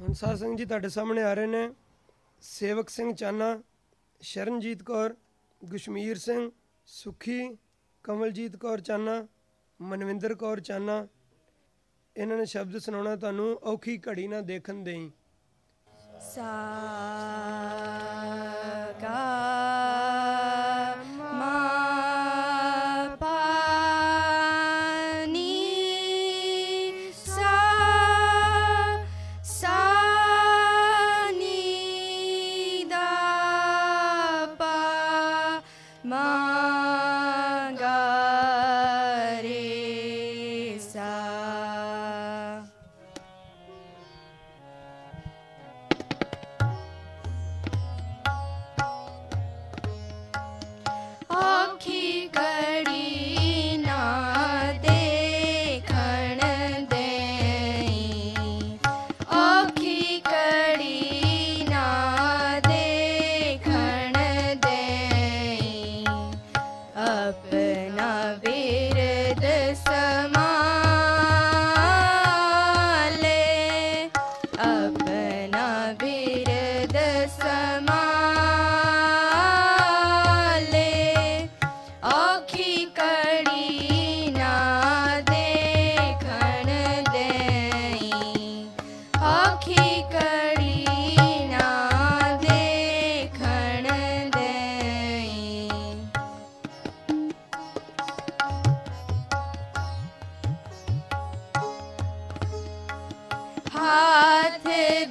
ਹੁਣ ਸਾਧ ਸੰਗਤ ਜੀ ਤੁਹਾਡੇ ਸਾਹਮਣੇ ਆ ਰਹੇ ਨੇ। ਸੇਵਕ ਸਿੰਘ ਚਾਨਾ, ਸ਼ਰਨਜੀਤ ਕੌਰ, ਗੁਸ਼ਮੀਰ ਸਿੰਘ, ਸੁਖੀ, ਕਮਲਜੀਤ ਕੌਰ ਚਾਨਾ, ਮਨਵਿੰਦਰ ਕੌਰ ਚਾਨਾ। ਇਹਨਾਂ ਨੇ ਸ਼ਬਦ ਸੁਣਾਉਣਾ ਤੁਹਾਨੂੰ, ਔਖੀ ਘੜੀ ਨਾ ਦੇਖਣ ਦੇਈ। सा गा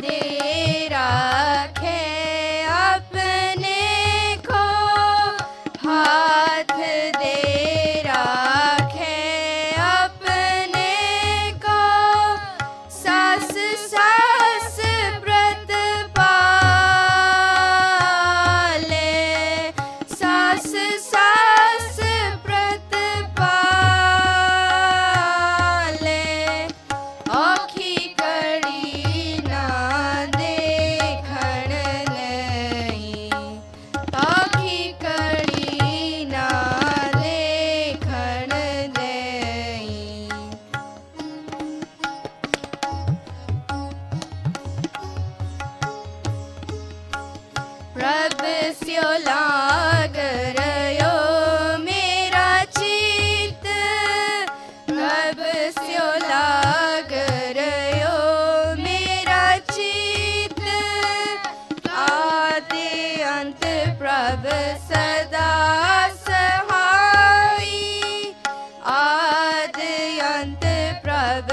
दे ਸਿਉ ਲਾਗ ਰਿਓ ਮੇਰਾ ਚੀਤ ਅਬ ਸਿਉ ਲਾਗ ਰਿਓ ਮੇਰਾ ਚੀਤ ਆਦਿ ਅੰਤ ਪ੍ਰਭ ਸਦਾ ਸਹਾਈ ਆਦਿ ਅੰਤ ਪ੍ਰਭ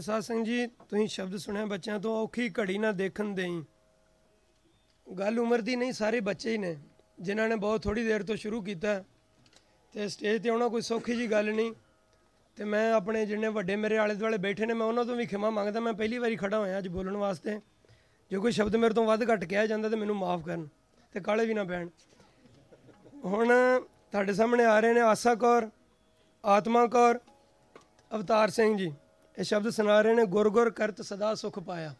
ਸਾਧ ਸਿੰਘ ਜੀ, ਤੁਸੀਂ ਸ਼ਬਦ ਸੁਣਿਆ ਬੱਚਿਆਂ ਤੋਂ, ਔਖੀ ਘੜੀ ਨਾ ਦੇਖਣ ਦੇਈ। ਗੱਲ ਉਮਰ ਦੀ ਨਹੀਂ, ਸਾਰੇ ਬੱਚੇ ਹੀ ਨੇ, ਜਿਨ੍ਹਾਂ ਨੇ ਬਹੁਤ ਥੋੜੀ ਦੇਰ ਤੋਂ ਸ਼ੁਰੂ ਕੀਤਾ। ਤੇ ਸਟੇਜ ਤੇ ਆਉਣਾ ਕੋਈ ਸੌਖੀ ਜੀ ਗੱਲ ਨਹੀਂ। ਤੇ ਮੈਂ ਆਪਣੇ ਜਿੰਨੇ ਵੱਡੇ ਮੇਰੇ ਆਲੇ ਦੁਆਲੇ ਬੈਠੇ ਨੇ, ਮੈਂ ਉਹਨਾਂ ਤੋਂ ਵੀ ਖਿਮਾ ਮੰਗਦਾ, ਮੈਂ ਪਹਿਲੀ ਵਾਰੀ ਖੜਾ ਹੋਇਆ ਅੱਜ ਬੋਲਣ ਵਾਸਤੇ। ਜੇ ਕੋਈ ਸ਼ਬਦ ਮੇਰੇ ਤੋਂ ਵੱਧ ਘੱਟ ਕਿਹਾ ਜਾਂਦਾ, ਤੇ ਮੈਨੂੰ ਮਾਫ ਕਰਨ, ਤੇ ਕਾਲੇ ਵੀ ਨਾ ਪੈਣ ਹੁਣ ਤੁਹਾਡੇ ਸਾਹਮਣੇ ਆ ਰਹੇ ਨੇ ਆਸਾ ਕੌਰ, ਆਤਮਾ ਕੌਰ, ਅਵਤਾਰ ਸਿੰਘ ਜੀ। ਇਹ ਸ਼ਬਦ ਸੁਣਾ ਰਹੇ ਨੇ ਗੁਰ ਗੁਰ ਕਰਤ ਸਦਾ ਸੁਖ ਪਾਇਆ।